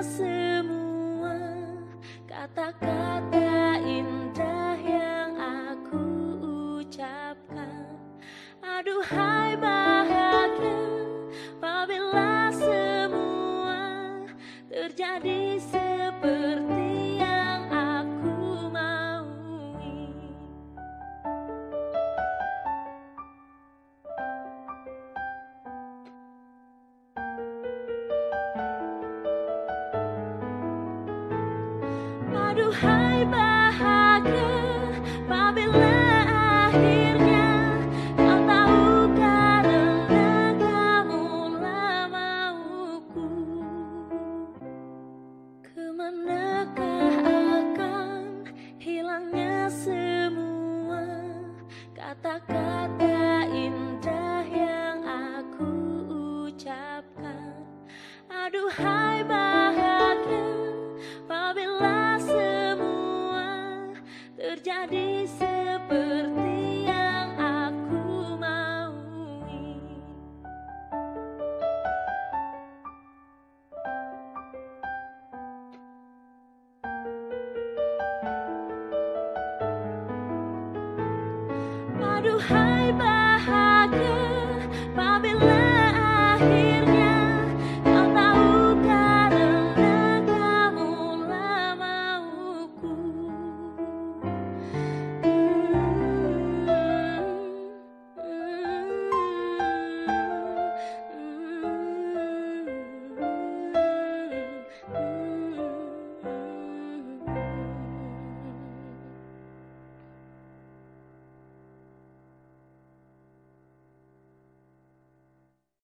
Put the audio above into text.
semua kata-kata indah yang aku ucapkan. Aduhai bahagia Apabila semua terjadi Aduhai bahagia apabila akhirnya kau tahu karena kamu mauku Ke manakah akan hilangnya semua terjadi seperti yang aku maui. Aduhai bahagia, apabila akhirnya.